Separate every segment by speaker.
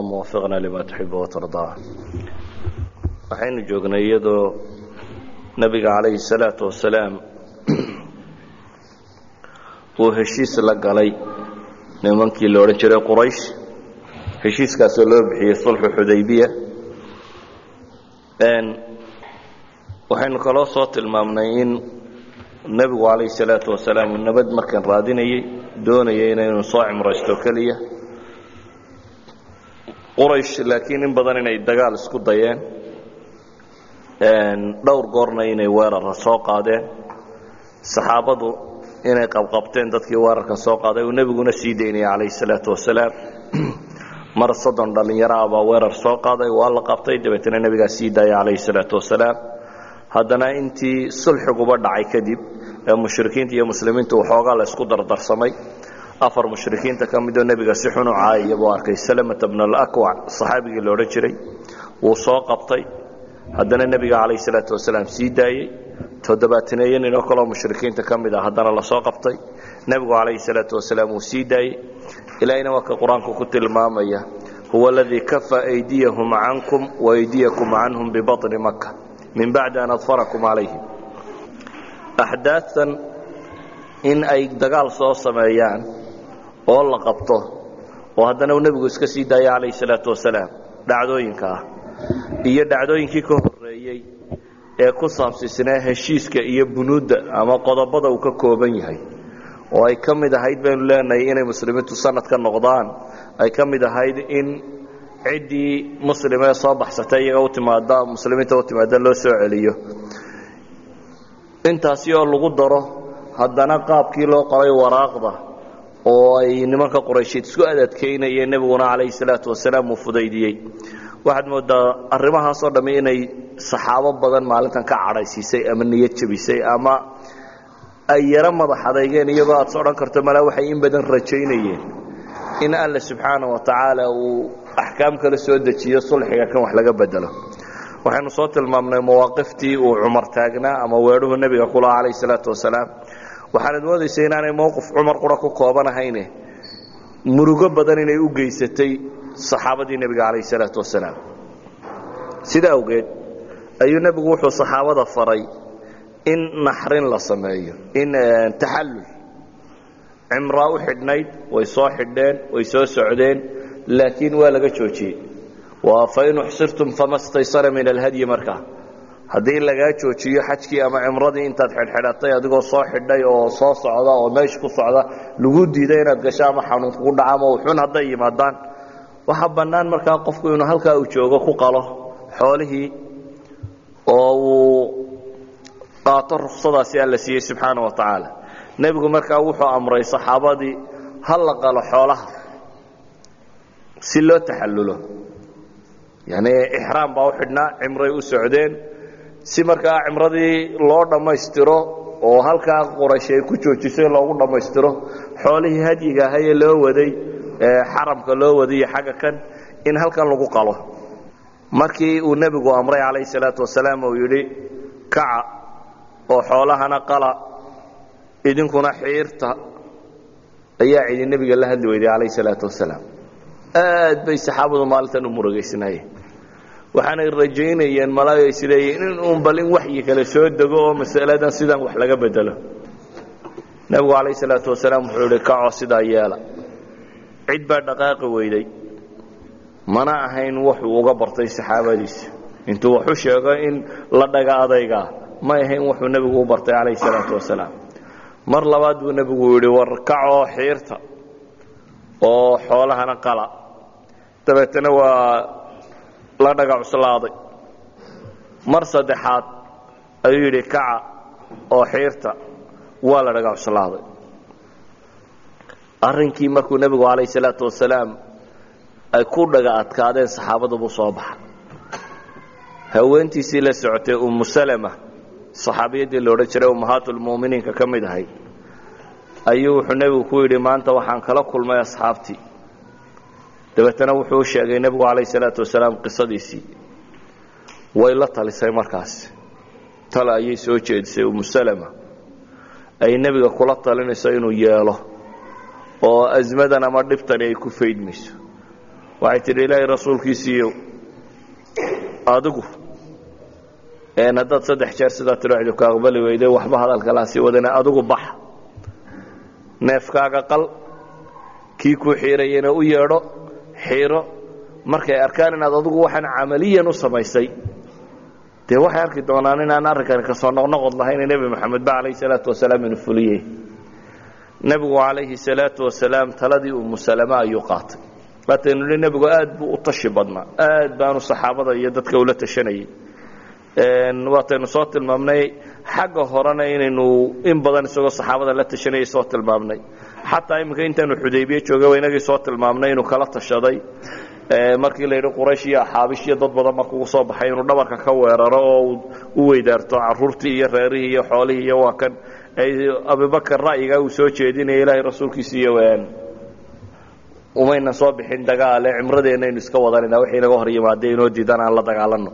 Speaker 1: muwafiqna lima tuxibu watardaa waxaynu joognay iyadoo nebiga calayhi salaatu wasalaam uu heshiis la galay nimankii la odhan jiray quraysh. Heshiiskaasoo loo bixiyey sulxu xudaybiya. Waxaynu kaloo soo tilmaamnay in nebigu calayhi salaatu wasalaam uu nabad markan raadinayey doonayay inaynu soo cimraysto keliya quraysh laakiin in badan inay dagaal isku dayeen dhowr goorna inay weerara soo qaadeen. Saxaabadu inay qabqabteen dadkii weerarka soo qaaday uu nebiguna sii daynaya calayhi salaatu wasalaam. Mar soddon dhallinyaro ah baa weerar soo qaaday waa la qabtay dabeetana nebigaa sii daaya calayhi salaatu wasalaam. Haddana intii sulxiguba dhacay kadib ee mushrikiinta iyo muslimiinta waxoogaa la isku dardarsamay afar mushrikiinta ka midoo nebiga si xun u caayaya buu arkay salamata bna alakwac saxaabigii la odhan jiray. Wuu soo qabtay. Haddana nebiga calayhi salaatu wasalaam sii daayey toddobaataneeyo ninoo kaloo mushrikiinta ka mid ah haddana la soo qabtay. Nebigu calayhi salaatu wasalaam wuu sii daayey ilaahina waa ka qur'aanku ku tilmaamaya huwa aladii kafa aydiyahum cankum waaydiyakum canhum bibaطni maka min bacdi an adfarakum calayhim axdaatan in ay dagaal soo sameeyaan oo la qabto oo haddana uu nebigu iska sii daaya calayhi salaatu wasalaam dhacdooyinka ah. Iyo dhacdooyinkii ka horreeyey ee ku saabsiisnaa heshiiska iyo bunuudda ama qodobada uu ka kooban yahay. Oo ay ka mid ahayd baynu leenahay inay muslimiintu sanad ka noqdaan ay ka mid ahayd in ciddii muslimee soo baxsatay iyaga u timaada muslimiinta u timaada loo soo celiyo. Intaasi oo lagu daro haddana qaabkii loo qoray waraaqda oo ay nimanka quraysheed isku adadkaynayeen nebiguna calayhi salaatu wasalaam uu fudaydiyey. Waxaad moodaa arrimahaasoo dhammi inay saxaabo badan maalintan ka cadhaysiisay ama niyad jabisay ama ay yaro madax adeygeen iyagoo aad odhan karto malaa waxay in badan rajaynayeen in alla subxaana wa tacaala uu axkaam kale soo dejiyo sulxiga kan wax laga bedelo. Waxaynu soo tilmaamnay mawaaqiftii uu cumar taagnaa ama weedhuhu nebiga kulaha calayhi salaatu wasalaam waxaanad moodaysa inaanay mowqif cumar qura ku koobanahayne murugo badan inay u geysatay saxaabadii nebiga calayhi salaatu wasalaam sida awgeed ayuu nebigu wuxuu saxaabada faray in naxrin la sameeyo in taxallul. Cimraa u xidhnayd way soo xidheen way soo socdeen laakiin waa laga joojiyey. Waa fain uxsirtum fama staysara min alhadyi markaa haddii lagaa joojiyo xajkii ama cimradii intaad xidhxidhatay adigoo soo xidhay oo soo socda oo meesha ku socda lagu diiday inaad gasho ama xanuun kugu dhaca ama uxun hadday yimaadaan. Waxaa bannaan markaa qofku inuu halkaa uu joogo ku qalo xoolihii oo uu qaato ruksadaasi alla siiyey subxaana wa tacaala. Nebigu markaa wuxuu amray saxaabadii ha la qalo xoolaha si loo taxallulo. Yacni ixraam baa u xidhnaa cimray u socdeen si markaa cimradii loo dhammaystiro oo halkaa quraysh ay ku joojisay loogu dhammaystiro xoolihii hadyiga ahayee loo waday xaramka loo wadiyo xagga kan in halkan lagu qalo. Markii uu nebigu amray calayhi salaatu wasalaam uu yidhi kaca oo xoolahana qala idinkuna xiirta ayaa cidi nebiga la hadli weyday calayhi salaatu wasalaam. Aad bay saxaabadu maalintan u murugaysnaayeen waxaanay rajaynayeen malaayo isleeyiin in uun bal waxyi kale soo dego oo masaladan sidan wax laga bedelo. Nebigu calayhi salaatu wasalaam wuxuu yidhi kacoo sidaa yeela. Cid baa dhaqaaqi weyday. Mana ahayn wuxuu uga bartay saxaabadiisa. Intuu waxu sheego in la dhaga adaygaa ma ahayn wuxuu nebigu u bartay calayhi salaatu wasalaam. Mar labaad buu nebigu yidhi war kacoo xiirta oo xoolahana qala. Dabeetana waa la dhaga cuslaaday mar saddexaad ayuu yidhi kaca oo xiirta waa la dhaga cuslaaday arrinkii markuu nebigu calayhi salaatu wasalaam ay ku dhaga adkaadeen saxaabada buu soo baxa haweentiisii la socotay ummu salama saxaabiyaddii la odhan jiray ummahaatulmu'miniinka ka mid ahayd ayuu wuxuu nebigu ku yidhi maanta waxaan kala kulmay asxaabtii dabeetana wuxuu sheegay nebigu calayhi salaatu wasalaam qisadiisii. Way la talisay markaas. Tale ayay soo jeedisay salama. Ay nebiga kula talinayso inuu yeelo. Oo asmadan ama dhibtani ay ku faydmayso waxay tidhi ilaahay rasuulkiisiiyow adigu haddaad saddex jeer sidaa cidu ka aqbali weyday waxba hadalka laa sii wadana adigu bax. Neefkaaga qal kii kuu xiirayana u yeedho xiiro markay arkaan inaad adigu waxaan camaliyan u samaysay dee waxay arki doonaan inaan arrinkani ka soo noqnoqod lahayn nebi moxamed ba calayhi salaatu wasalaam inuu fuliyey. Nebigu calayhi salaatu wasalaam taladii umu salama ayuu qaatay. Waataynu nihi nebigu aad buu u tashi badnaa. Aad baanu saxaabada iyo dadka ula tashanayay waataynu soo tilmaamnay xagga horena inaynu in badan isagoo saxaabada la tashanayay soo tilmaamnay xataa iminka intaanu xudaybiye joogay waa inagii soo tilmaamnay inuu kala tashaday. Markii la yidhi quraysh iyo axaabish iyo dad badan markugu soo baxay inuu dhabarka ka weeraro oo u weydaarto caruurtii iyo reerihii iyo xoolihii iyo waa kan. Abubakar ra'yigaa uu soo jeedinaya ilaahay rasuulkiisa iyo umayna soo bixin dagaale cimradeenaynu iska wadanayna wixii naga hor yimaadee inoo diidan aan la dagaalano.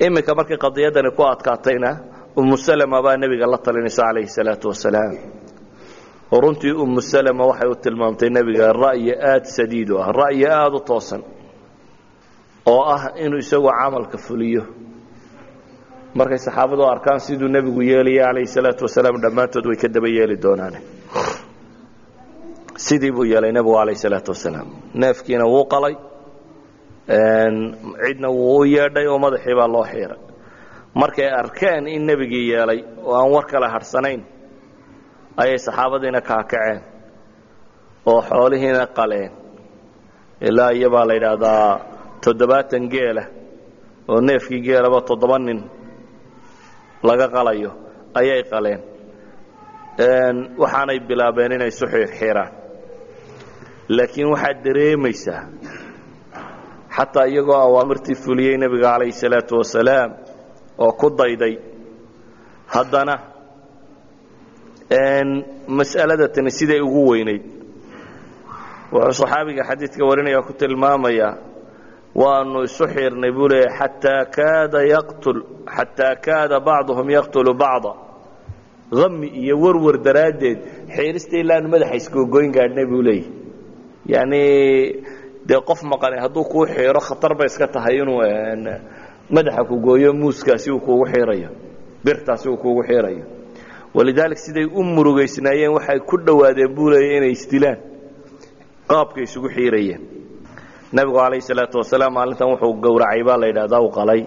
Speaker 1: Iminka markii qadiyadani ku adkaatayna umu salama baa nebiga la talinaysa calayhi salaatu wasalaam oo runtii umu salama waxay u tilmaamtay nebiga ra'yi aada sadiid u ah ra'yi aada u toosan oo ah inuu isagu camalka fuliyo. Markay saxaabadu arkaan siduu nebigu yeelaya calayhi salaatu wasalaam dhammaantood way ka daba yeeli doonaane. Sidii buu yeelay nebigu calayhi salaatu wasalaam. Neefkiina wuu qalay cidna wuu u yeedhay oo madaxii baa loo xiiray. Markay arkeen in nebigii yeelay oo aan war kale hadhsanayn ayay saxaabadiina kaakaceen oo xoolihiina qaleen. Ilaa iyo baa la yidhaahdaa toddobaatan geela oo neefkii geelaba toddoba nin laga qalayo ayay qaleen. Waxaanay bilaabeen inay isu xiirxiraan laakiin waxaad dareemaysaa xataa iyagoo awaamirtii fuliyey nebiga calayhi salaatu wasalaam oo ku dayday haddana mas'alada tani siday ugu weynayd wuxuu saxaabiga xadiidka warinaya ku tilmaamayaa waanu isu xiirnay buu leeyahy xataa kaada yaqtul xataa kaada bacduhum yaqtulu bacda. Ami iyo warwar daraaddeed xiirista ilaanu madaxa iskoogoyn gaadhnay buu leeyahy yacni dee qof maqani hadduu kuu xiiro khatar bay iska tahay inuu madaxa ku gooyo muuskaasi uu kuugu xiirayo birtaasi uu kuugu xiirayo walidaalik siday u murugaysnaayeen waxay ku dhowaadeen buu leeya inay isdilaan. Qaabkay isugu xiirayeen. Nebigu calayhi salaatu wasalaam maalintan wuxuu gowracay baa la yidhahdaa u qalay.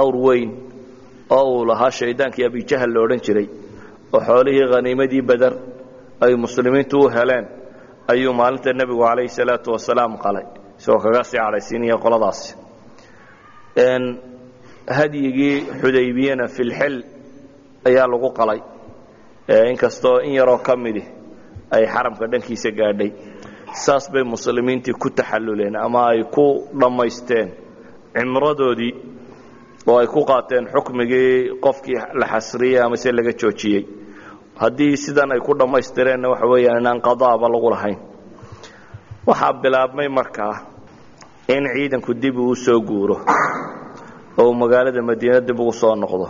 Speaker 1: Awr weyn. Oo uu lahaa shaydaankii abijahal la odhan jiray. Oo xoolihii khaniimadii beder ay muslimiintu u heleen. Ayuu maalinta nebigu calayhi salaatu wasalaam qalay. Isagoo kaga sii cadhaysiinaya qoladaasi. Hadyigii xudaybiyana filxil ayaa lagu qalay. Inkastoo in yaroo ka midi ay xaramka dhankiisa gaadhay. Saas bay muslimiintii ku taxalluleen ama ay ku dhammaysteen. Cimradoodii oo ay ku qaateen xukmigii qofkii la xasriyey ama se laga joojiyey. Haddii sidan ay ku dhammaystireenna waxa weeyaan inaan qadaaba lagu lahayn. Waxaa bilaabmay markaa in ciidanku dib uu soo guuro oo magaalada madiina dib ugu soo noqdo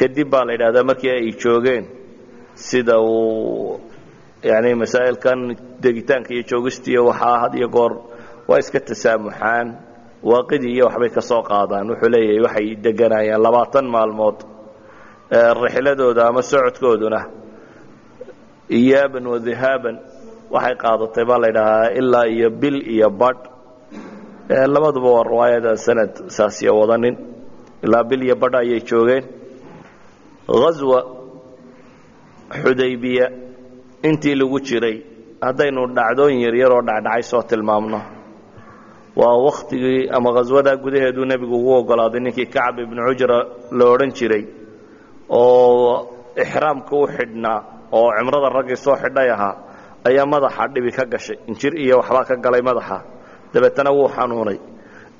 Speaker 1: kadib baa la yidhahdaa markii ay joogeen sida uu yani masaa'ilkan degitaanka iyo joogistiiyo waxaa had iyo goor waa iska tasaamuxaan waaqidii iyo waxbay ka soo qaadaan. Wuxuu leeyahay waxay deganayaan labaatan maalmood rixladooda ama socodkooduna. Iyaaban wadihaaban waxay qaadatay baa la ydhahaa ilaa iyo bil iyo badh labaduba waa riwaayada sanad saasiyo wadanin. Ilaa bil iyo badh ayay joogeen haswa xudaybiya intii lagu jiray. Haddaynu dhacdooyin yaryar oo dhacdhacay soo tilmaamno. Waa wakhtigii ama khaswadaa gudaheeduu nebigu ugu ogolaaday. Ninkii kacab ibnu cujra la odhan jiray oo ixraamka u xidhnaa oo cimrada raggii soo xidhay ahaa ayaa madaxa dhibi ka gashay. Injir iyo waxbaa ka galay madaxa. Dabeetana wuu xanuunay.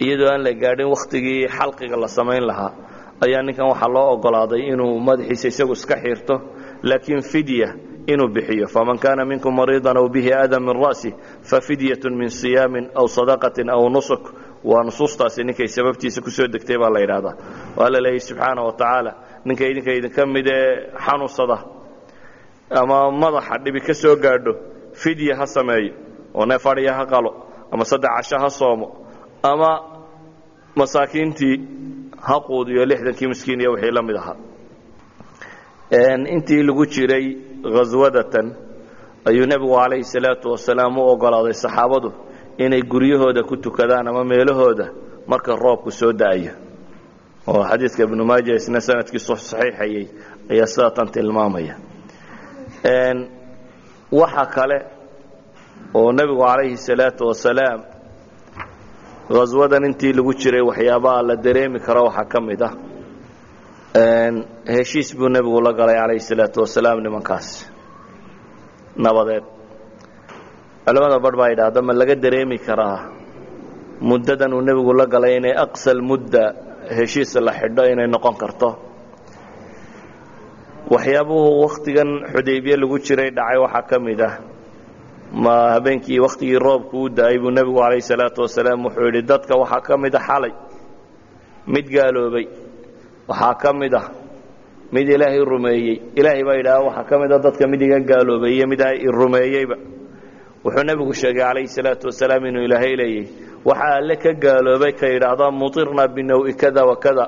Speaker 1: Iyadoo aan la gaadhin wakhtigii xalqiga la samayn lahaa ayaa ninkan waxaa loo ogolaaday inuu madaxiisa isagu iska xiirto laakiin fidya inuu bixiyo. Faman kaana minkum mariidan aw bihi adan min ra'si fafidyatun min siyaamin aw sadaqatin aw nusuk. Waa nusuustaasi ninkay sababtiisa ku soo degtay baa la yidhaahdaa. Waa la leeyahy subxaana wa tacaala ninka idinka idinka mid ee xanuunsada ama madaxa dhibi ka soo gaadho fidya ha sameeyo oo neef ha qalo ama saddex casho ha soomo ama masaakiintii ha quudiyo lixdankii miskiin iyo wixii la mid ahaa. Intii lagu jiray khaswadatan ayuu nebigu calayhi salaatu wasalaam u ogolaaday saxaabadu inay guryahooda ku tukadaan ama meelahooda marka roobku soo da'ayo. Oo xadiidka ibnu maaja isna sanadkiisu saxiixayay ayaa sidaatan tilmaamaya. Waxa kale oo nebigu calayhi salaatu wasalaam khaswadan intii lagu jiray waxyaabaha la dareemi karo waxaa ka mid ah. Heshiis buu nebigu la galay calayhi salaatu wasalaam nimankaas. Nabadeed. Culamada barh baa yidhaahda ma laga dareemi karaa muddadan uu nebigu la galay inay aqsal mudda heshiis la xidho inay noqon karto? Waxyaabuhu wakhtigan xudaybiye lagu jiray dhacay waxaa ka mid ah ma habeenkii wakhtigii roobku u da'ay buu nebigu calayhi salaatu wasalaam wuxuu yidhi dadka waxaa ka mid a xalay mid gaaloobay waxaa ka mid ah mid ilaahay rumeeyey. Ilaahay baa yidhaha waxaa ka mid a dadka mid iga gaaloobay iyo mid rumeeyeyba. Wuxuu nebigu sheegay calayhi salaatu wasalaam inuu ilaahay leeyay waxaa alle ka gaaloobay ka yidhaahda mutirna binawi kada wa kada.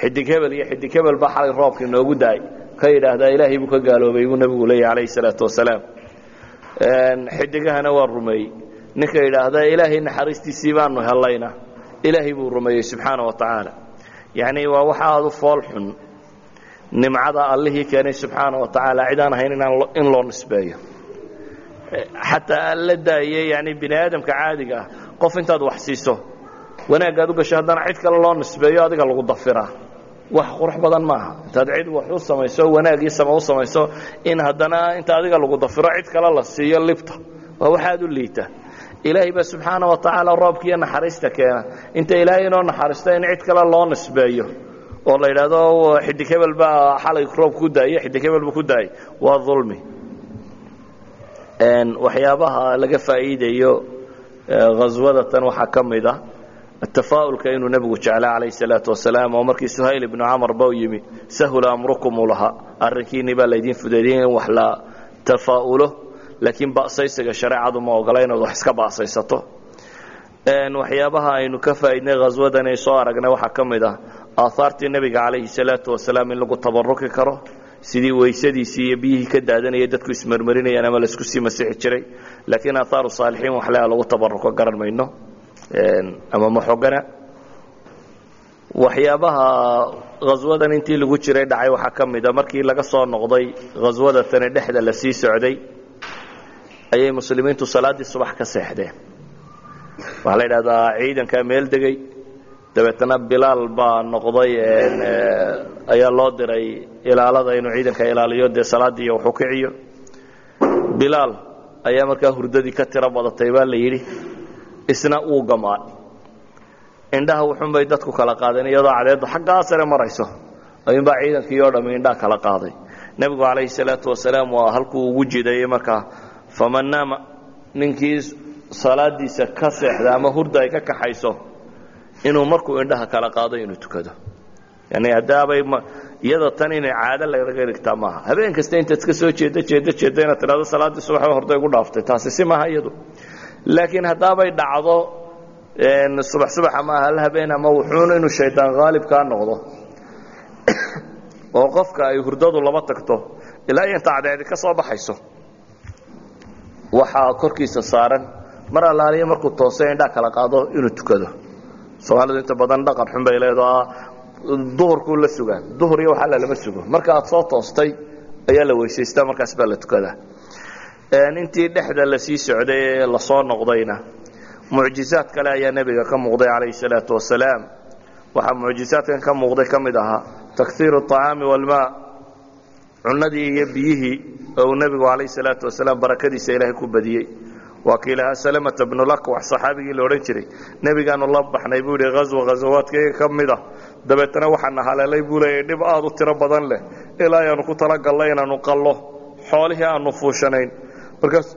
Speaker 1: Xidig hebel iyo xidig hebel baa xalay roobka inoogu da'ay ka yidhaahdaa ilaahay buu ka gaaloobay buu nebigu leeyahy calayhi salaatu wasalaam xidigahana waa rumeeyey ninka yidhaahda ilaahay naxariistiisii baanu hellayna ilaahay buu rumeeyey subxaana wa tacaala. Yacni waa waxa aada u fool xun. Nimcada allihii keenay subxaana wa tacaala cid aan ahayn in loo nisbeeyo. Xataa alla daaye yani bini aadamka caadiga ah qof intaad wax siiso wanaaggaad u gasho haddana cid kale loo nisbeeyo adiga lagu dafiraa wax qurux badan maaha. Intaad cid wax u samayso wanaagii sama u samayso in haddana inta adiga lagu dafiro cid kale la siiyo libta. Waa waxaad u liita. Ilaahay baa subxaana wa tacaala roobkiiyo naxariista keena. Inta ilaahay inoo naxariisto in cid kale loo nisbeeyo oo la yidhaahdo xidig hebel baa xalay roob ku daayey xidig hebel buu ku daayey waa dulmi. Waxyaabaha laga faa'iidayo khaswadatan waxaa ka mid ah atafaa'ulka inuu nebigu jeclaa calayhi salaatu wasalaam oo markii suhayl ibnu camar ba u yimi sahula amrukum uu lahaa. Arrinkiinii baa laydiin fudeediyey in wax la tafaa'ulo laakiin ba'saysiga shareecadu ma ogola inaad wax iska ba'saysato waxyaabaha aynu ka faa'iidnay khaswadan ay soo aragnay waxaa ka mid ah aahaartii nebiga calayhi salaatu wasalaam in lagu tabaruki karo sidii weysadiisii iyo biyihii ka daadanaya dadku ismarmarinayaan ama la isku sii masixi jiray. Laakiin aahaaru saalixiin wax lea lagu tabaruko garan mayno ama maxogana waxyaabaha khaswadan intii lagu jiray dhacay waxaa ka mid a. Markii laga soo noqday khaswadatani dhexda la sii socday ayay muslimiintu salaaddii subax ka seexdeen. Waxaa la yidhahdaa ciidankaa meel degay. Dabeetana bilaal baa noqday ayaa loo diray ilaalada inuu ciidanka ilaaliyo dee salaaddii iyo waxu kiciyo bilaal ayaa markaa hurdadii ka tiro badatay baa la yidhi isna uu gamaan indhaha wuxun bay dadku kala qaadeen iyadoo cadeeddu xaggaa sare marayso. Ayuunbaa ciidankii oo dhammi indhaha kala qaaday. Nebigu calayhi salaatu wasalaam waa halkuu ugu jidayey markaa faman ninkii salaadiisa ka seexda ama hurda ay ka kaxayso inuu markuu indhaha kala qaado inuu tukado. Yani haddaabay iyada tan inay caado laga dhigtaa maaha. Habeen kasta intaad ka soo jeeddo jeeddo jeeddo inaad tidhahdo salaaddii subax horday gu dhaaftay taasi si maaha iyadu laakiin haddaabay dhacdo subax subax ama hal habeen ama wuxuuna inuu shaydaan haalib kaa noqdo. Oo qofka ay hurdadu laba tagto ilaa iyo inta cadceedi ka soo baxayso waxaa korkiisa saaran mar allaaliya markuu toosay indhaa kala qaado inuu tukado. Soomaalidu inta badan dhaqan xun bay leedaha duhurkuu la sugaa duhur iyo waxalla lama sugo. Marka aad soo toostay ayaa la weysaystaa markaas baa la tukadaa intii dhexda la sii socday ee la soo noqdayna mucjizaad kale ayaa nebiga ka muuqday calayhi salaatu wasalaam waxaa mucjizaadkan ka muuqday ka mid ahaa takhiiru acaami walmaa cunnadii iyo biyihii oo uu nebigu calayhi salaatu wasalaam barakadiisa ilaahay ku badiyey. Waa kii lahaa salamata bnulakwax saxaabigii la odhan jiray nebigaanu la baxnay buu yidhi haswa ghasawaadkayga ka mid ah. Dabeetana waxaana haleelay buu leeyay dhib aad u tiro badan leh. Ilaa ayaanu ku talagallay inaanu qallo. Xoolihii aanu fuushanayn markaas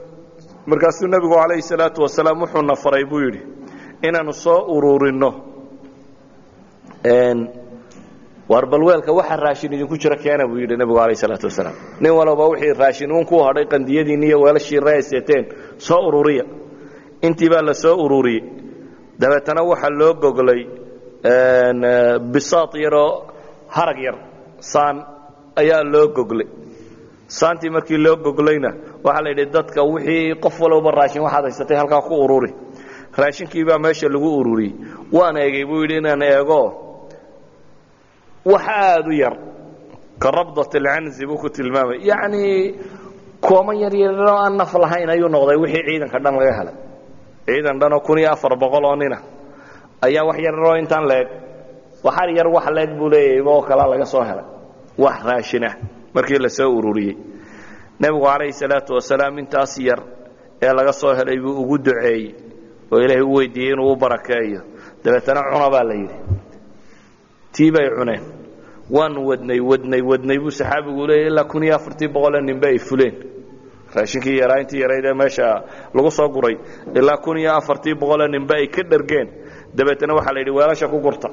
Speaker 1: markaasuu nebigu calayhi salaatu wasalaam wuxuuna faray buu yidhi inaanu soo ururinno waar waxa raashin idinku jira keena buu yidhi nebigu calayhi salaatu wasalaam. Nin walba wixii raashin uun ku hadhay qandiyadiinni iyo weelashii rayseeteen soo ururiya intii baa la soo ururiyey dabeetana waxaa loo goglay bisaad yaroo harag yar saan ayaa loo goglay. Saantii markii loo goglayna waxaa la yidhi dadka wixii qof walowba raashin waxaad haysatay halkaa ku ururi raashinkii baa meesha lagu ururiyey waan eegay buu yidhi inaan eego wax aada u yar. Ka rabdat alcanzi buu ku tilmaamay. Yacnii kooman yar yaroo aan naf lahayn ayuu noqday wixii ciidanka dhan laga helay. Ciidan dhanoo kun iyo afar boqol oo nina ayaa wax yaroo intaan leeg waxar yar wax leeg buu leeyahay oo kalaa laga soo helay. Wax raashinah markii la soo ururiyey nebigu calayhi salaatu wasalaam intaas yar ee laga soo helay buu ugu duceeyey oo ilaahay u weydiiyey inuu u barakeeyo. Dabeetana cuna baa la yidhi. Tii bay cuneen. Waan wadnay wadnay wadnay buu saxaabigu leeyay ilaa kun iyo afartii boqolee ninbe ay fuleen. Raashinkii yaraa intii yarayd ee meesha lagu soo guray ilaa kun iyo afartii boqolee ninbe ay ka dhargeen. Dabeetana waxaa la yidhi weelasha ku gurta.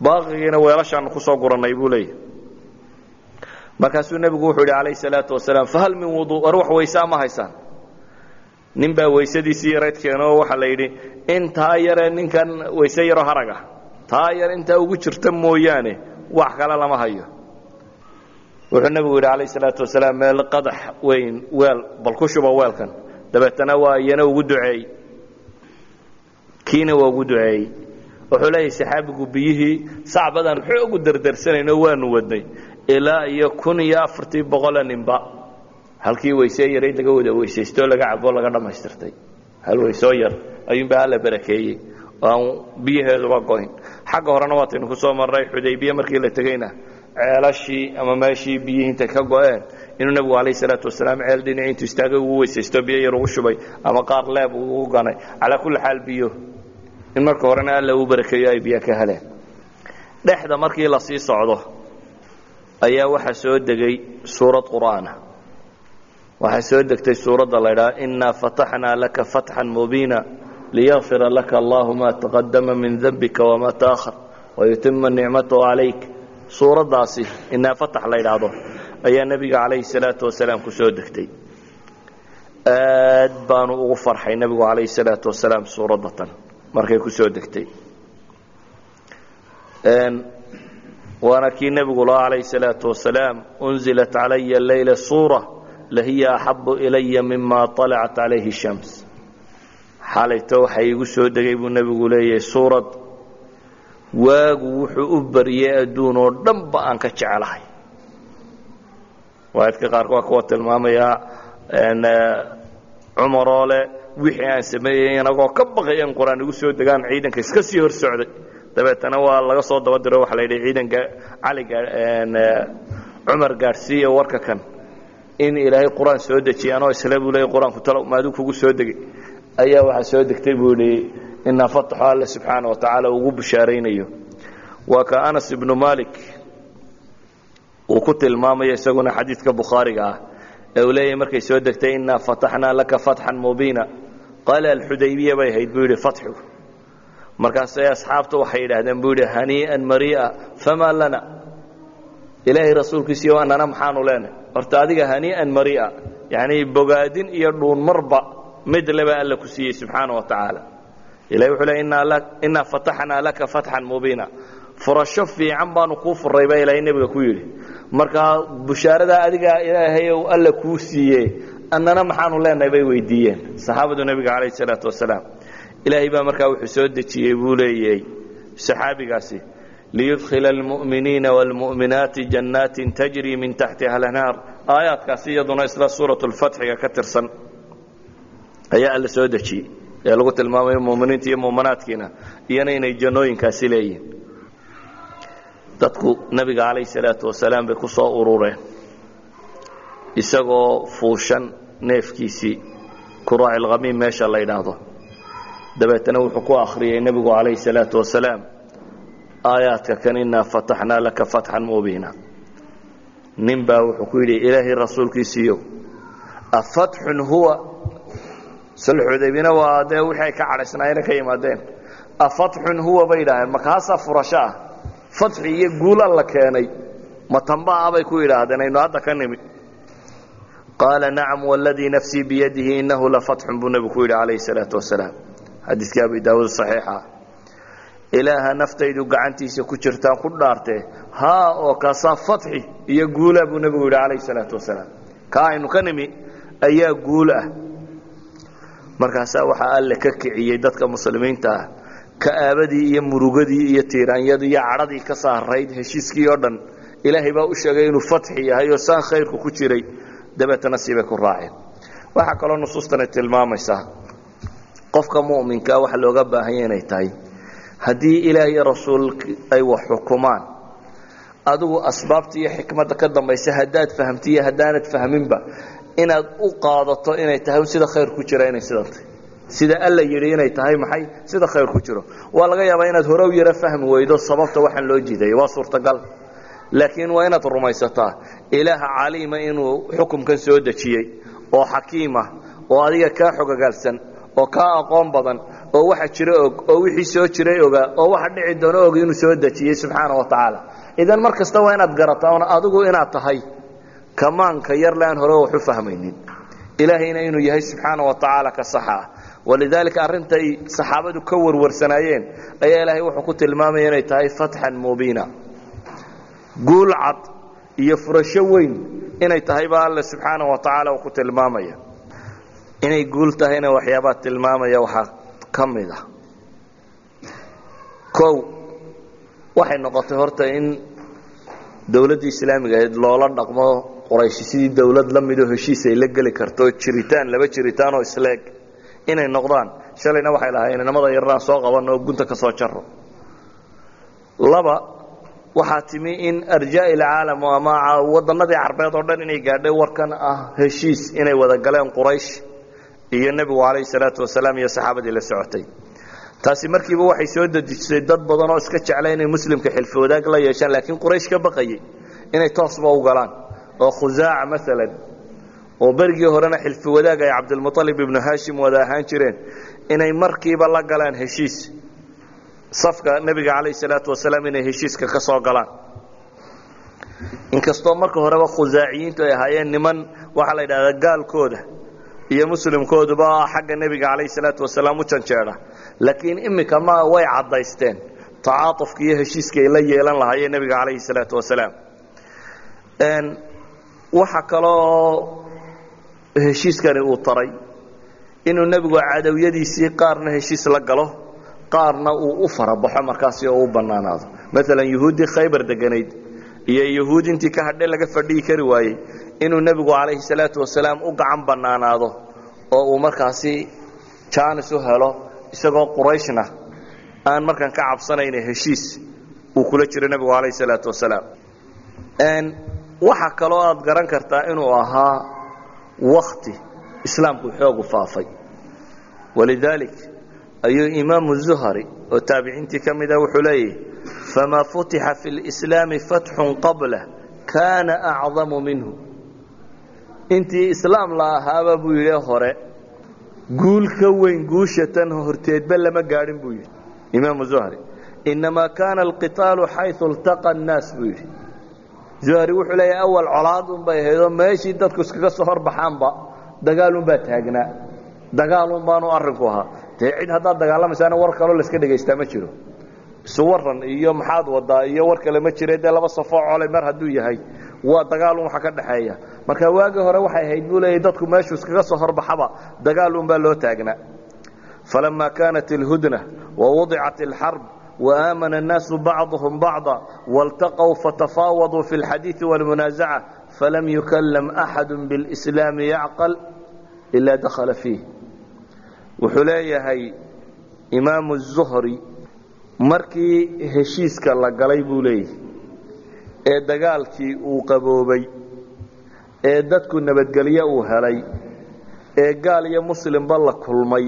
Speaker 1: Baaqigiina weelashaanu ku soo buu leeyahy markaasuu nebigu wuxuu yidhi calayhi salaatu wasalaam fahal min wuduu war wax waysaa ma haysaan. Nin baa waysadiisii yarayd keeno oo waxaa la yidhi intaa yaree ninkan wayse yaroo harag ah taa yar intaa ugu jirta mooyaane wax kale lama hayo. Wuxuu nebigu yidhi calayhi salaatu wasalaam meel qadax weyn weel bal ku shuba weelkan. Dabeetana waa iyana ugu duceey. Kiina waa ugu duceeyey wuxuu leeyahay saxaabigu biyihii sacbadan xoogu dardarsanayno waanu wadnay ilaa iyo kun iyo afartii boqola ninba. Halkii waysee yarayd laga wada weysaystoo laga caboo laga dhammaystirtay hal waysoo yar ayuunbaa alla barakeeyey. Oo aan biyaheeduba goyn. Xagga horena waataynu ku soo marray xudaybiye markii la tegeyna ceelashii ama meeshii biyihii intay ka go-een inuu nebigu calayhi salaatu wasalaam ceel dhinaci intuu istaagay ugu weysaysto biyo yar ugu shubay ama qaar leeb ugu ganay. Calaa kulli xaal biyo. In marka horena alla uu barakeeyo ay biyo ka heleen. Dhexda markii la socdo ayaa waxaa soo degay suurad qur'aana. Waxaa soo degtay suuradda la ydhaha innaa fataxnaa laka fatxan mubiina liyakfira laka allahu ma taqadama min dembika wama taahar wayutima nicmatahu calayk. Suuraddaasi innaa fatax la ydhaahdo ayaa nebiga calayhi salaatu wasalaam ku soo degtay. Aad baanu ugu farxay nebigu calayhi salaatu wasalaam suuraddatan markay ku soo degtay waana kii nebigu laha calayhi salaatu wasalaam unzilat calaya leyla suura lahiya axabu ilaya mima alacat calayhi shams. Xalayto waxa igu soo degay buu nebigu leeyahay suurad. Waagu wuxuu u baryay adduun oo dhanba aan ka jecelahay waayadka qaarka waa kuwa tilmaamayaa cumaroo wixii aan sameeyey inagoo ka baqay in qur'aan igu soo degaan ciidanka iska sii hor socday dabeetana waa laga soo daba diro waxa la yidhi ciidanka cali cumar gaadhsiiya warka kan. In ilaahay qur'aan soo dejiya anoo isle buu leeyay qur'aanku talo maaduu kugu soo degay ayaa waxaa soo degtay buu yidhi inaa fataxo alle subxaana wa tacaala ugu bishaaraynayo waa ka anas ibnu malik uu ku tilmaamayo isaguna xadiidka bukhaariga ah ee uu leeyahay markay soo degtay innaa fataxnaa laka fatxan mubiina. Qaala alxudaybiya bay ahayd buu yidhi fatxigu markaasay asxaabtu waxay yidhaahdeen buu yidhi hanii'an marii'a famaa lana. Ilaahay rasuulkiisiiyo annana maxaanu leenahay. Horta adiga hanii'an marii'a yacnii bogaadin iyo dhuunmarba mid leba alla ku siiyey subxaana wa tacaala. Ilahay wuxuu leey innaa fataxnaa laka fatxan mubiina. Furasho fiican baanu kuu furay baa ilaahay nebiga ku yidhi. Markaa bushaaradaa adigaa ilaahay ou alla kuu siiye annana maxaanu leenahay bay weydiiyeen. Saxaabadu nebiga calayh salaatu wasalaam ilaahay baa markaa wuxuu soo dejiyey buu leeyahay saxaabigaasi. Liyudkhila almu'miniina waalmu'minaati jannaatin tajrii min taxtiha alanhaar. Aayaadkaasi iyaduna isla suurat lfatxiga ka tirsan ayaa alla soo dejiyey. Ee lagu tilmaamayo muminiinta iyo mumanaadkiina iyana inay jannooyinkaasi leeyihiin dadku nebiga calayh salaatu wasalaam bay ku soo urureen dabeetana wuxuu ku akhriyey nebigu calayhi salaatu wasalaam aayaadka kan innaa fataxnaa laka fatxan mubiina. Nin baa wuxuu ku yidhi ilaahay rasuulkiisiiyo afatxun huwa sulxudaybina waa dee wixii ka cadhaysnaayena ka yimaadeen. Afatxun huwa bay yidhaaheen makaasaa furasho ah. Fatxi iyo guul alla keenay matamba ah bay ku yidhaahdeen aynu hadda ka nimid qaala nacam wladii nafsii biyadihi inahu lafatxun buu nebigu ku yidhi calayhi salaatu wasalaam xadiiskii abi daawuud saxiixa ilaaha naftaydu gacantiisa ku jirtaan ku dhaartee haa oo kaasaa fatxi iyo guula buu nebigu yidhi calayhi salaatu wasalaam. Ka aynu ka nimi ayaa guul ah. Markaasaa waxaa alle ka kiciyey dadka muslimiinta ah ka'aabadii iyo murugadii iyo tiiraanyadii iyo cadhadii ka saarayd heshiiskii oo dhan ilaahay baa u sheegay inuu fatxi yahay oo saan khayrku qofka mu'minka waxa looga baahanya inay tahay. Haddii ilaah iyo rasuul ay wax xukumaan adigu asbaabta iyo xikmadda ka dambaysa haddaad fahamti iyo haddaanad fahminba inaad u qaadato inay tahay sida khayr ku jira inay sidan tahay. Sida alla yidhi inay tahay maxay? Sida khayr ku jiro. Waa laga yaabaa inaad hore yaro fahmi weydo sababta waxaan loo jiidayay waa suurtagal. Laakiin waa inaad rumaysataa. Ilaaha caliima inuu xukumkan soo dejiyey oo xakiima oo adiga kaa xogagaalsan oo kaa aqoon badan oo waxa jira og oo wixii soo jiray ogaa oo waxa dhici doono og inuu soo dejiyey subxaana wa tacaala. Idan mar kasta waa inaad garataa oon adigu inaad tahay kamaanka yarle aan hore waxu fahmaynin. Ilaahayna inuu yahay subxaana wa tacaala ka saxa ah walidaalika arrintay saxaabadu ka warwarsanaayeen ayaa ilaahay wuxuu ku tilmaamaya inay tahay fatxan mubiina. Guul cad iyo furasho weyn inay tahay baa alle subxaana wa tacaala uu ku tilmaamaya inay guul tahayna waxyaabaa tilmaamaya waxaa ka mid ah. Kow waxay noqotay horta in dowladdii islaamiga ahayd loola dhaqmo qorayshi sidii dowlad la midoo heshiis la geli karto jiritaan laba jiritaan oo isleeg inay noqdaan. Shalayna waxay lahaayeen inamada yarnaan soo qabanno oo gunta ka soo laba waxaa timi in arjaa ilcaalam ama wadannadii carbeed oo dhan inay gaadhay warkan ah heshiis inay wada galeen quraysh iyo nebigu calayhi salaatu wasalaam iyo saxaabadii la socotay. Taasi markiiba waxay soo dedejisay dad badan oo iska jeclay inay muslimka xilfi wadaag la yeeshaan laakiin quraysh ka baqayay inay toosba u galaan. Oo khusaaca maalan oo berigii horena xilfi ay cabdilmualib ibnu haashim wada ahaan jireen inay markiiba la galaan heshiis. Safka nebiga calayhi salaatu wasalaam inay heshiiska ka soo galaan. Inkastoo marka horeba khusaaciyiintu ay ahaayeen niman waxaa la yidhahdaa gaalkooda iyo muslimkooduba xagga nebiga calayhi salaatu wasalaam u janjeedha laakiin imika ma way caddaysteen. Tacaatufka iyo heshiiska ay la yeelan lahaayeen nebiga calayhi salaatu wasalaam. Waxa kaloo heshiiskani uu taray inuu nebigu cadowyadiisii qaarna heshiis la galo qaarna uu u farabaxo markaasi oo u bannaanaado. Maalan yuhuuddii khaybar deganayd iyo yuhuud intii ka hadhe laga fadhihi kari waayey inuu nebigu calayhi salaatu wasalaam u gacan bannaanaado oo uu markaasi jaanis u helo isagoo qurayshna aan markan ka cabsanayna heshiis uu kula jiro nebigu calayhi salaatu wasalaam. Waxa kaloo aad garan kartaa inuu ahaa wakti islaamku xoogu faafay. Walidaalik ayuu imaamu zuhari oo taabiciintii ka mida wuxuu leeyahy famaa futixa fi lislaami fatxun qablah kaana acdamu minhu intii islaam la ahaaba buu yidhi hore guul ka weyn guushatan horteedba lama gaadhin buu yidhi imaamu zuhri. Inamaa kaana alqitaalu xayu iltaqa annaas buu yidhi. Zuhri wuxuu leeyahay awal colaad unbay ahaydoo meeshii dadku iskaga soo horbaxaanba dagaalunbaa taagnaa. Dagaalun baanu arrinku ahaa. Dee cid haddaad dagaalamaysaana war kaloo laska dhegaystaa ma jiro. Isu waran iyo maxaad wadaa iyo war kale ma jire dee laba safoo cole mar hadduu yahay waa dagaalun waxa ka dhexeeya marka waagii hore waxay ahayd buu leeyahy dadku meeshuu iskaga soo horbaxaba dagaalun baa loo taagnaa falama kaanat اlhudna wawudicat اlxarb وآmن الناaس بعضهم بعضا والتقوا فتفاوضوا في الحديث والمناaزعة فلم يكلم أحد بالإسلام يعقل إلا دخل فيه wuxuu leeyahay imaamu الزهري markii heshiiska la galay buu leeyahay ee dagaalkii uu qaboobay ee dadku nabadgelyo uu helay ee gaal iyo muslimba la kulmay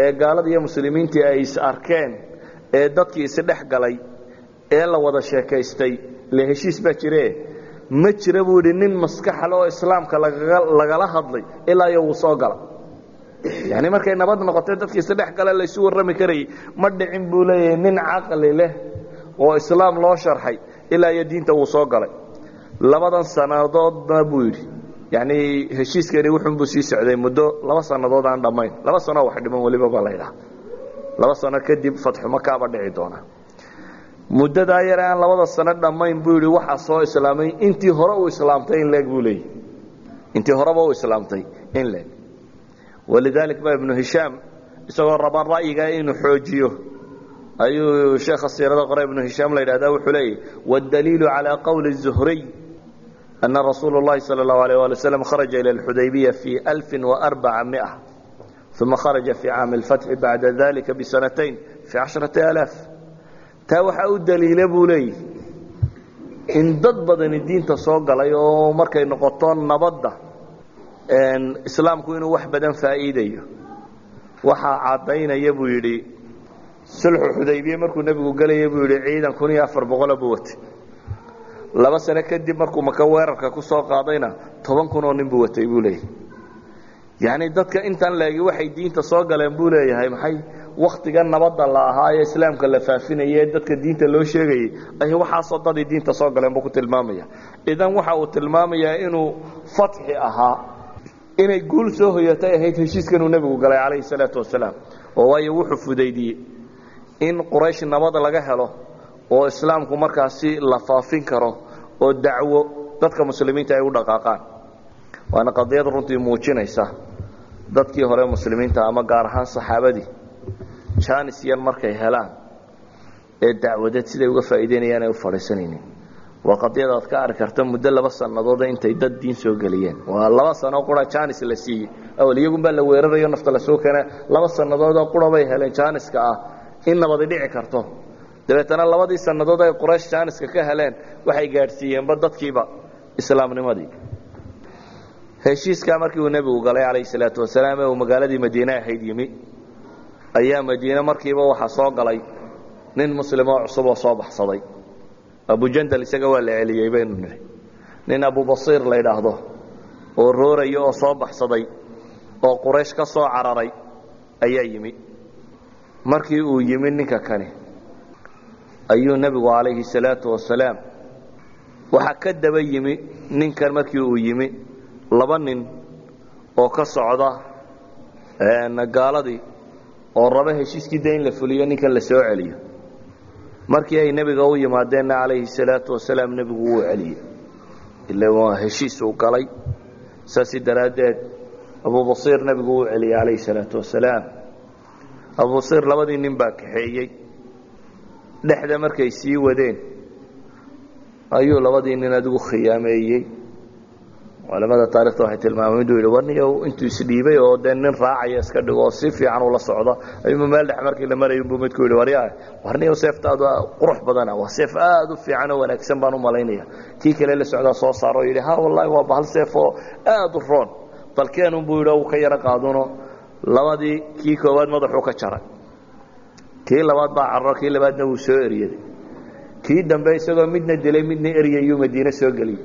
Speaker 1: ee gaalada iyo muslimiintii ay is arkeen ee dadkii isdhex galay ee la wada sheekaystay ile heshiis baa jire ma jira buu idhi nin maskaxle oo islaamka lagala hadlay ilaa iyo wuu soo gala. Yani markay nabad noqotay dadkii isdhex gale laysu warrami karayay. Ma dhicin buu leeyahay nin caqli leh oo islaam loo sharxay ilaa iyo diinta wuu soo galay. Labadan sannadoodna buu yidhi. Yani heshiiskani wuxunbuu sii socday muddo laba sannadood aan dhammayn. Laba sanoo wax dhiman weliba baa laydhaha laba sano kadib fatxu makaaba dhici doona. Muddadaa yare aan labada sano dhammayn buu yidhi waxaa soo islaamay intii hore uu islaamtay in leeg buu leeyay intii horeba uu islaamtay in leeg. Walidaalik ba ibnu hishaam isagoo raba ra'yiga inuu xoojiyo ayuu sheekha siirada qore ibnu hishaam la yidhahda wuxuu leeyahy waاdaliilu calى qowli الzuhriy أna rasuul الlahi salى الlahu عalيه ali wslam kharaja ilى اlxudaybiya fi أlfi وarbaca uma kharaja fi caami اlfatxi bacda dalika bisanatayn fi casharati alaaf taa waxaa u daliila buu leeyahy in dad badani diinta soo galay oo markay noqoto nabadda islaamku inuu wax badan faa'iidayo waxaa caddaynaya buu yidhi sulxu xudaybiye markuu nebigu gelaya buu yidhi ciidan kun iyo afar boqola buu watay. Laba sano kadib markuu maka weerarka ku qaadayna toban kun oo nin buu watay buu leeyahay. Yacni dadka intan leegi waxay diinta soo galeen buu leeyahay maxay wakhtiga nabadda la ahaa ee islaamka la faafinaya dadka diinta loo sheegayay? Ay waxaasoo dadii diinta soo galeen buu ku tilmaamaya. Idan waxa uu tilmaamayaa inuu fatxi ahaa inay guul soo hoyatay ahayd heshiiskanuu nebigu galay calayhi salaatu wasalaam oo waayo wuxuu fudaydiyey in quraysh nabad laga helo oo islaamku markaasi la faafin karo oo dacwo dadka muslimiinta ay u dhaqaaqaan. Waana qadiyad runtii muujinaysa dadkii hore muslimiinta ama gaar ahaan saxaabadii janis yan markay helaan ee dacwadeed siday uga faa'iideynayaan ay u fadhiisanaynin waa qadiyad aad ka arki karta muddo laba sannadood intay dad diin soo geliyeen. Waa laba sano qura janis la siiyey. Awal iyagunbaa la weerarayo nafta la soo keena laba sannadoodoo qura bay heleen janiska ah in nabadi dhici karto. Dabeetana labadii sannadood ay quraysh janiska ka heleen waxay gaadhsiiyeenba dadkiiba islaamnimadii. Heshiiskaa markii uu nebigu galay calayhi salaatu wasalaam ee uu magaaladii madiine ahayd yimi ayaa madiine markiiba waxaa soo galay nin muslimoo cusub oo soo baxsaday. Abujandal isaga waa la celiyey baynu nihi. Nin abubasiir la ydhaahdo oo rooraya oo soo baxsaday oo quraysh ka soo cararay ayaa yimi markii uu yimi ninka kani ayuu nebigu calayhi salaatu wasalaam waxaa ka daba yimi ninkan markii uu yimi laba nin oo ka socda gaaladii oo raba heshiiskii da in la fuliyo ninkan la soo celiyo. Markii ay nebiga u yimaadeenna calayhi salaatu wasalaam nebigu wuu celiyey. Ila waa heshiis uu galay. Saasi daraaddeed abubasiir nebigu wuu celiyey calayhi salaatu wasalaam abubasiir labadii nin baa kaxeeyey. Dhexda markay sii wadeen ayuu labadii nin adigu khiyaameeyey. Culamada taarikhta waxay tilmaameen miduu yidhi warniyow intuu isdhiibay oo dee nin raacaya iska dhigo oo si fiican ula socdo. Ayuuma meel dhex markii la marayay buu midku yidhi waryaa warniyow seeftaadu qurux badana waa seef aad u fiican oo wanaagsan baan u malaynaya. Kii kale la socdaa soo saaro oo yidhi ha wallaahi waa bahal seef oo aad u roon. Balkeenun buu yidhi uu ka yaro qaaduno labadii kii koowaad madaxuu ka jaray. Kii labaad baa carro kii labaadna wuu soo eryaday kii dambe isagoo midna dilay midna eryayuu madiine soo geliyey.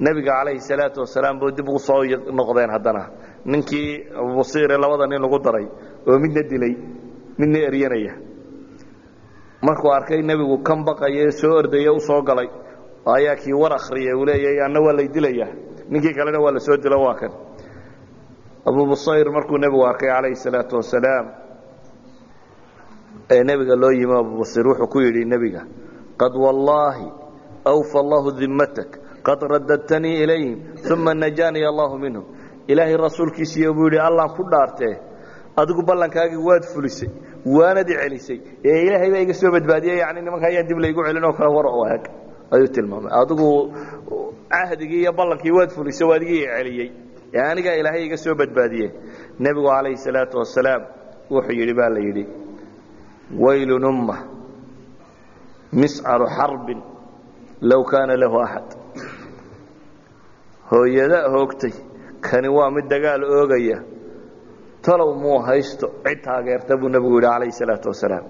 Speaker 1: Nebiga calayhi salaatu wasalaam buu dib ugu soo noqdeen haddana. Ninkii abubasiire labada nin lagu daray oo midna dilay midna eryanaya markuu arkay nebigu kan baqaye soo ordaya u galay ayaa kii war akhriyay uu leeyahay anna waa lay dilayaa ninkii kalena waa la soo dilo waa kan abubasayr markuu nebigu arkay calayhi salaatu wasalaam ee nebiga loo yimi abubasir wuxuu ku yidhi nebiga qad wallaahi awfa allahu dimmatak qad radadtanii ilayhim uma najaanii allahu minhum. Ilaahay rasuulkiisiiyo buu yidhi allaan ku dhaartee adigu ballankaagii waad fulisay waanad i celisay ee ilaahay baa iga soo badbaadiyey yani nimanka ayaan dib laygu celin oo kale war waag ayuu tilmaamay. Adigu cahdigii iyo ballankii waad fulisay oo adigii i celiyey ee anigaa ilaahay iga soo badbaadiye. Nebigu calayhi salaatu wasalaam wuxuu yidhi baa la yidhi waylun umma miscaru xarbin low kaana lahu axad. Hooyada hoogtay kani waa mid dagaal oogaya talow muu haysto cid taageerta buu nebigu yidhi calayhi salaatu wasalaam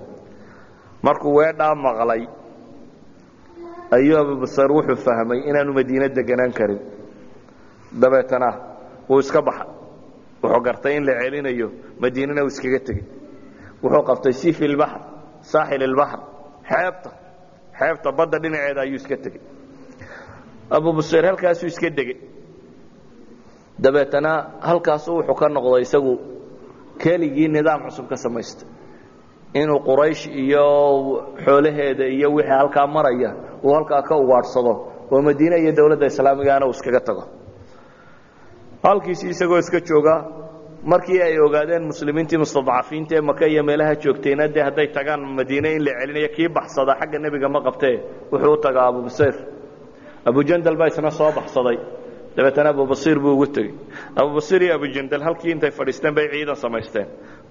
Speaker 1: markuu weedhaa maqlay ayuu abubasar wuxuu fahmay inaanu madiine deganaan karin. Dabeetana wuu iska baxay wuxuu gartay in la celinayo madiinana uu iskaga tegey. Wuxuu qabtay sifi ilbaxr saaxil ilbaxr xeebta xeebta badda dhinaceeda ayuu iska tegey. Abubasir halkaasuu iska degey. Dabeetana halkaasu wuxuu ka noqday isagu keligii nidaam cusub ka samaysta inuu quraysh iyo xoolaheeda iyo wixii halkaa maraya uu halkaa ka ugaadhsado oo madiine iyo dowladda islaamigaana uu iskaga tago halkiisii isagoo iska jooga markii ay ogaadeen muslimiintii mustadcafiinta ee maka iyo meelaha joogtayna dee hadday tagaan madiine in la celinayo kii baxsada xagga nebiga ma qabtee wuxuu u tagaa abubasiir abujandal baa isna soo baxsaday. Dabeetana abubasiir buu ugu tegey. Abubasiir iyo abujandal halkii intay fadhiisteen bay ciidan samaysteen.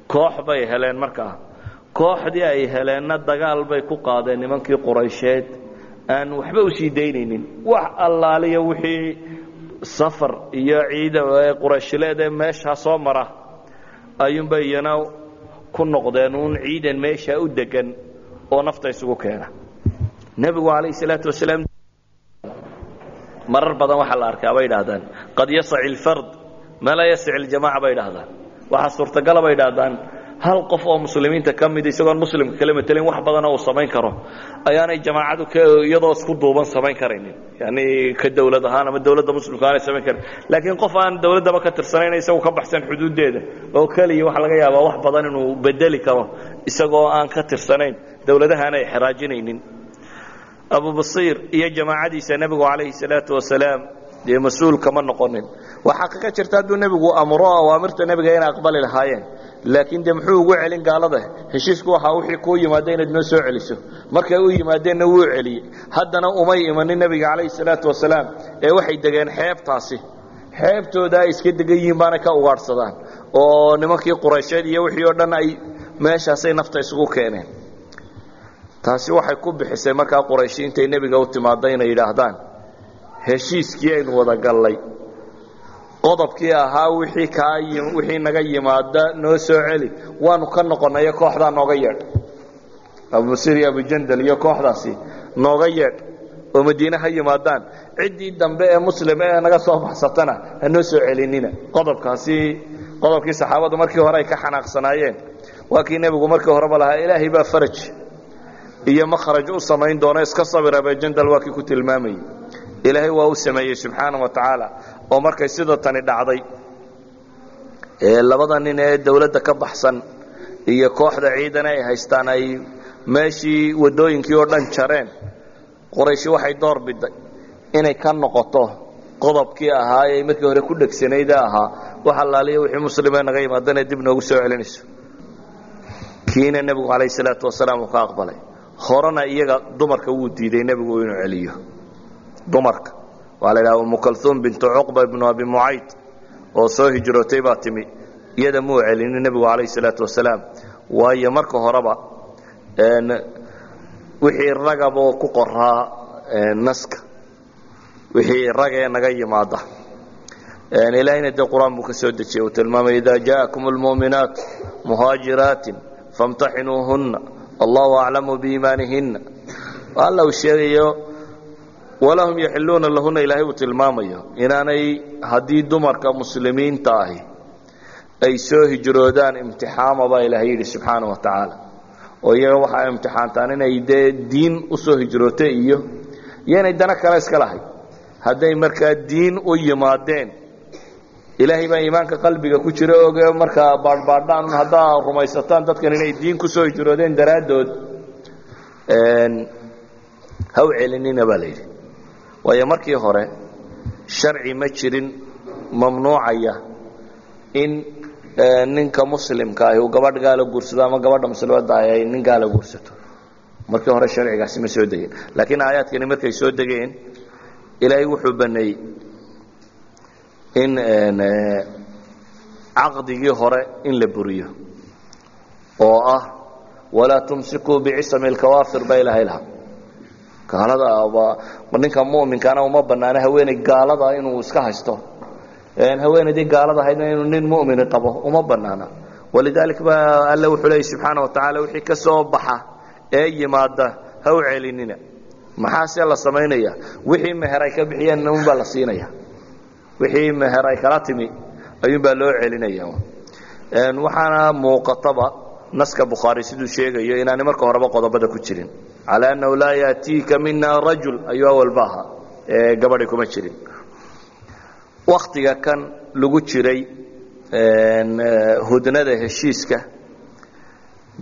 Speaker 1: Koox bay heleen markaa kooxdii ay heleenna dagaal bay ku qaadeen nimankii quraysheed. Aan waxba u sii daynaynin. Wax allaaliya wixii safar iyo ciida qurayshileed ee meeshaa soo mara ayuunba iyana ku noqdeen uun ciidan meeshaa u degan oo nafta isugu keena. Nebigu calayh salaatu wasalaam marar badan waxaa la arkaa bay idhaahdaan qad yasaci ilfard ma laa yasaci iljamaca bay idhaahdaan. Waxaa suurtagala bay idhaahdaan hal qof oo muslimiinta ka mid isagoon muslimka kala matelin wax badanoo uu samayn karo ayaanay jamaacadu iyadoo isku duuban samayn karaynin. Yani ka dawlad ahaan ama dawladda muslimka aanay samayn karan laakiin qof aan dawladdaba ka tirsanayn isagu ka baxsan xuduuddeeda oo keliya waxaa laga yaabaa wax badan inuu bedeli karo isagoo aan ka tirsanayn dawladaha aanay xeraajinaynin abubasiir iyo jamaacadiisa nebigu calayhi salaatu wasalaam dee mas'uul kama noqonin. Waa xaqiiqa jirta hadduu nebigu amro awaamirta nebiga inay aqbali lahaayeen. Laakiin de muxuu ugu celin gaalada? Heshiisku waxaa wixii kuu yimaada inaad noo soo celiso. Markay u yimaadeenna wuu celiyey. Haddana umay imanin nebiga calayhi salaatu wasalaam ee waxay degeen xeebtaasi. Xeebtooda iska degan yihiin baana ka ugaadhsadaan oo nimankii quraysheed iyo wixii oo dhan ay meeshaasay nafta isugu keeneen. Taasi waxay ku bixisay markaa qurayshi intay nebiga u timaadda inay yidhaahdaan heshiiskii aynu wada gallay. Qodobkii ahaa wixii kaa wixii naga yimaada noo soo celi. Waanu ka noqonayo kooxdaa nooga yeedh. Abubasiir iyo abujandal iyo kooxdaasi nooga yeedh oo madiine ha yimaadaan. Ciddii dambe ee muslim ee naga soo baxsatana ha noo soo celinina. Qodobkaasi qodobkii saxaabadu markii hore ay ka xanaaqsanaayeen. Waa kii nebigu markii horeba lahaa ilaahay baa faraj iyo makhraj u samayn doona iska sabir abujandal waa kii ku tilmaamayey ilaahay waa u sameeyey subxaana wa tacaala oo markay sida tani dhacday labada nin ee dawladda ka baxsan iyo kooxda ciidan ay haystaan ay meeshii waddooyinkii oo dhan jareen. Qorayshi waxay door biday inay ka noqoto qodobkii ahaa ee markii hore ku dhegsanayde ahaa. Wax allaaliya wixii muslimee naga yimaadana dib noogu soo celinayso. Kiina nebigu calayh salaatu wasalaam uu ka aqbalay. Horena iyaga dumarka wuu diiday nebigu inuu celiyo dumarka. Waxaa la yidhaha umu kalhuum bintu cuqba ibnu abi mucayd oo soo hijrootay baa timi iyada muu celinin nebigu calayh salaatu wasalaam. Waayo marka horeba wixii ragaboo ku qoraa naska. Wixii ragee naga yimaada. Ilaahayna dee qur'aan buu ka soo dejiyey. Uu tilmaamay ida jaakum lmuuminaat muhaajiraatin famtaxinuuhunna allahu aclamu biimaanihinna. Alla uu sheegayo walahum yaxiluuna lahuna ilaahay uu tilmaamayo inaanay haddii dumarka muslimiinta ahi ay soo hijroodaan imtixaama baa ilaahay yidhi subxaana wa tacaala. oo iyaga waxaa imtixaantaan inay dee diin u soo hijrootay iyo iyo inay dana kale iska lahay hadday markaa diin u yimaadeen ilaahay baa iimaanka qalbiga ku jira oge markaa baadhbaadhaan haddaa rumaysataan dadkan inay diin ku soo hijroodeen daraaddood ha u celinina baa la yidhi waayo markii hore sharci ma jirin mamnuucaya in ninka muslimka ahi uu gabadh gaala guursado ama gabadha muslimadda ahi ay nin gaala guursato. Markii hore sharcigaasi ma soo degeen. Laakiin aayaadkani markay soo degeen ilaahay wuxuu baneeyey in caqdigii hore in la buriyo oo ah walaa tumsikuu bicisami lkawaafir baa ilaahay lahaa ninka muminkaana uma banaano haweeney gaalada inuu iska haysto. Haweenaydii gaalada ahaydna inuu nin mumini qabo uma banaana. Walidalik baa alle wuxuu leeyay subxaana wa tacaala wixii ka baxa ee yimaada ha u celinina maxaase la samaynaya? Wixii meher ka bixiyeen unbaa la siinaya. Wixii meher kala timi ayuunbaa loo celinaya. Waxaana muuqataba naska bukhaari siduu sheegayo inaanay marka horeba qodobada ku jirin calaa annahu laa yaatiika mina rajul ayuu awalba ahaa gabadhi kuma jirin waktiga kan lagu jiray hudnada heshiiska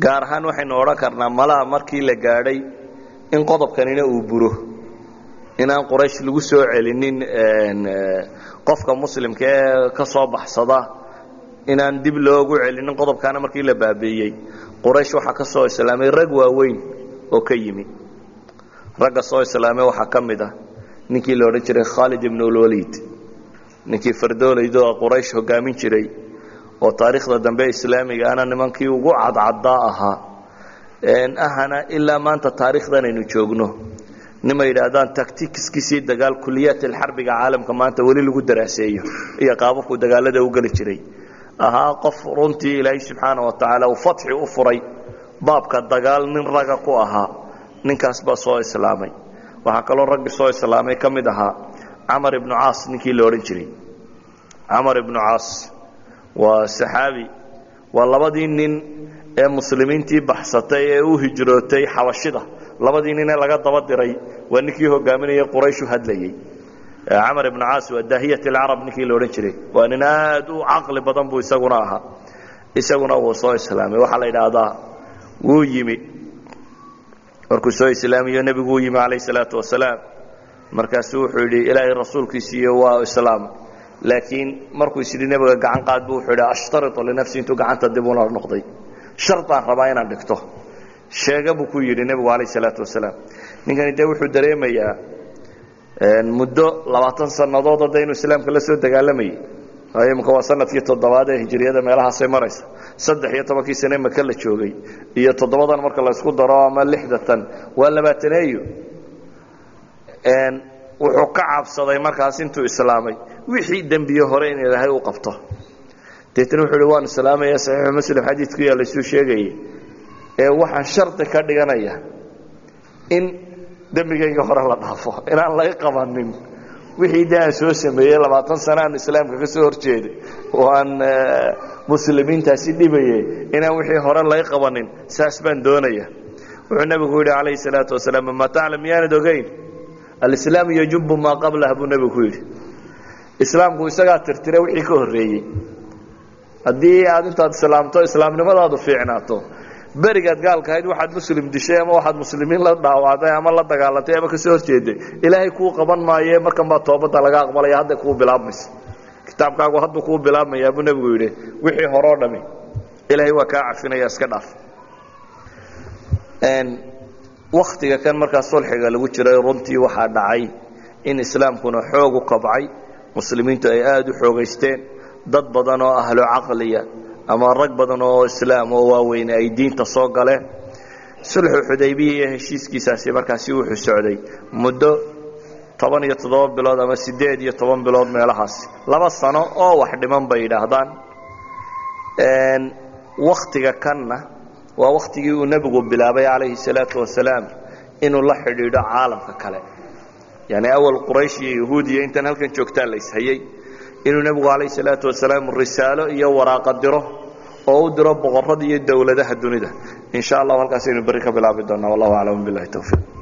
Speaker 1: gaar ahaan waxaynu odhan karnaa malaha markii la gaadhay in qodobkanina uu buro inaan quraysh lagu soo celinin qofka muslimka ee ka soo baxsada inaan dib loogu celinin qodobkaana markii la baabiiyey quraysh waxaa ka soo islaamay rag waaweyn oo ka yimi. Ragga soo islaamay waxaa ka mid ah ninkii la odhan jiray khaalid ibn ulwaliid ninkii fardoolaydo quraysh hogaamin jiray oo taariikhda dambe islaamiga ana nimankii ugu cadcaddaa ahaa. Ahana ilaa maanta taariikhdan aynu joogno. Nima yidhaahdaan tacticskiisii dagaal kuliyaat alxarbiga caalamka maanta weli lagu daraaseeyo iyo qaababku dagaalada u geli jiray. Ahaa qof runtii ilaahay subxaana wa tacaala uu fatxi u furay baabka dagaal nin raga ku ahaa ninkaas baa soo islaamay. Waxaa kaloo raggi soo islaamay ka mid ahaa camar ibnu caas ninkii la odhan jiray. Camar ibnu caas waa saxaabi waa labadii nin ee muslimiintii baxsatay ee u hijrootay xabashida. Labadii nin ee laga daba diray waa ninkii hogaaminayay qurayshu hadlayey camar ibnu caas waa daahiyat alcarab ninkii la odhan jiray. Waa nin aad u caqli badan buu isaguna ahaa. Isaguna wuu soo islaamay. Waxaa la yidhaahdaa wuu yimi. Markuu soo islaamiyo nebigu uu yimi calayh salaatu wasalaam. Markaasuu wuxuu yidhi ilaahay rasuulkiisiiyo waa islaam. Laakiin markuu isyidhi nebiga gacan qaad buu wuxuu yidhi ashtaritu linafsi intuu gacanta dib una noqday. Shardaan rabaa inaan dhigto. Sheega buu ku yidhi nebigu calayh salaatu wasalaam. Ninkani dee wuxuu dareemayaa muddo labaatan sannadood hadda inuu islaamka la soo dagaalamayay imika waa sannadkii toddobaad ee hijriyada meelahaasay maraysa saddex iyo tobankii sane maka la joogay iyo toddobadan marka laysku daro ama lixdatan waa labaataneeyo wuxuu ka cabsaday markaas intuu islaamay. Wixii dembiye hore in ilaahay u qabto. Deetna wuxuu hi waan islaamaya saxiixu muslim xadiidku yaa laysuu sheegayay. Ee waxaan shardi ka dhiganaya in dembigayga hore la dhaafo inaan laga qabanin. Wixii de aan soo sameeyey labaatan sane aan islaamka ka soo horjeeday aan muslimiintaasi dhibayay inaan wixii hore laga qabanin saas baan doonaya. Wuxuu nebigu yidhi calayhi salaatu wasalaam amaa taclam miyaanad ogeyn? Alislaamu yajubu maa qablah buu nebigu yidhi. Islaamku isagaa tirtira wixii ka horreeyey. Haddii aad intaad islaamto islaamnimadaadu fiicnaato. Berigaad gaalka ahayd waxaad muslim dishay ama waxaad muslimiin la dhaawacday ama la dagaalantay ama ka soo horjeeday ilaahay kuu qaban maaye markan baa toobadda laga aqbalaya hadday kuu bilaabmaysa kitaabkaagu hadduu kuu bilaabmayaa buu nebigu yidhi wixii horeo dhami ilaahay waa kaa cafinaya iska dhaaf. Waktiga kan markaa sulxiga lagu jiray runtii waxaa dhacay in islaamkuna xoog u kabcay muslimiintu ay aada u xoogaysteen dad badan oo ahlo caqliya ama rag badan oo islaam oo waaweyne ay diinta soo galeen. Sulxu xudaybiya iyo heshiiskiisaasi markaasi wuxuu socday muddo toban iyo toddoba bilood ama siddeed iyo toban bilood meelahaasi laba sano oo wax dhiman bay yidhaahdaan. Waktiga kanna waa waktigii uu nebigu bilaabay calayhi salaatu wasalaam inuu la xidhiidho caalamka kale. Yani awal quraysh iyo yahuud iyo intan halkan joogtaa la ishayey inuu nebigu calayhi salaatu wasalaam risaalo iyo waraaqa diro oo u diro boqorrada iyo dowladaha dunida. In sha allahu halkaasaynu berri ka bilaabi doonaa. Wallahu aclam billahi towfiiq